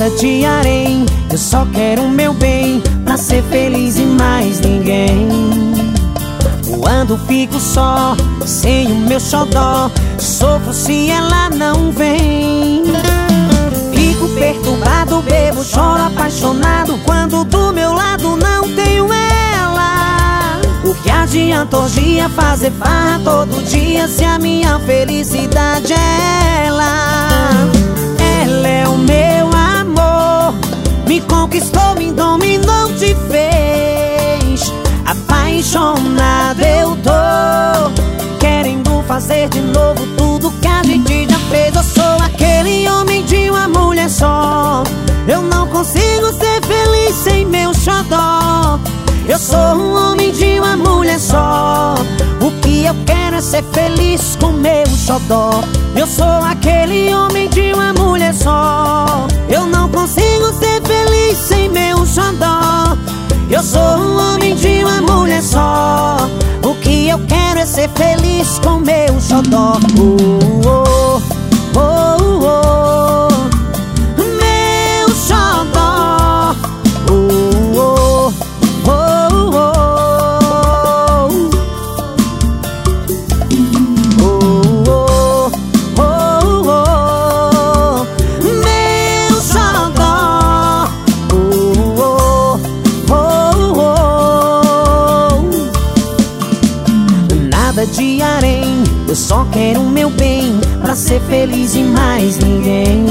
Nada de harém, eu só quero o meu bem Pra ser feliz e mais ninguém. Quando fico só, sem o meu xodó Sofro se ela não vem. Fico perturbado, bebo, choro apaixonado Quando do meu lado não tenho ela. O que adianta dia fazer farra todo dia Se a minha felicidade é Ela feliz com meu xodó. Eu sou aquele homem de uma mulher só. Eu não consigo ser feliz sem meu xodó. Eu sou um homem de uma mulher só. O que eu quero é ser feliz com meu xodó Nada de harém, eu só quero o meu bem Pra ser feliz e mais ninguém.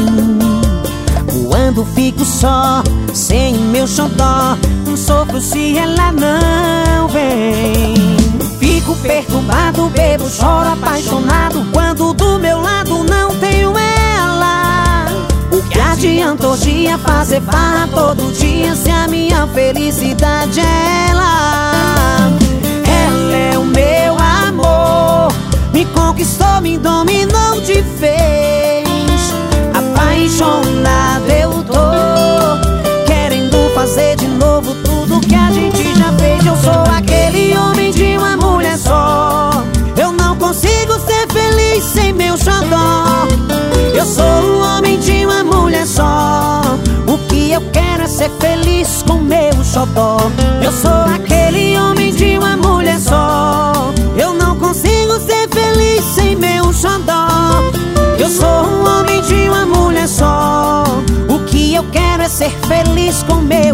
Quando fico só, sem o meu xodó Sofro se ela não vem. Fico perturbado, bebo, choro apaixonado Quando do meu lado não tenho ela. O que adianta hoje dia fazer farra todo dia Se a minha felicidade é ela ser feliz com meu xodó. Eu sou aquele homem de uma mulher só. Eu não consigo ser feliz sem meu xodó. Eu sou um homem de uma mulher só. O que eu quero é ser feliz com meu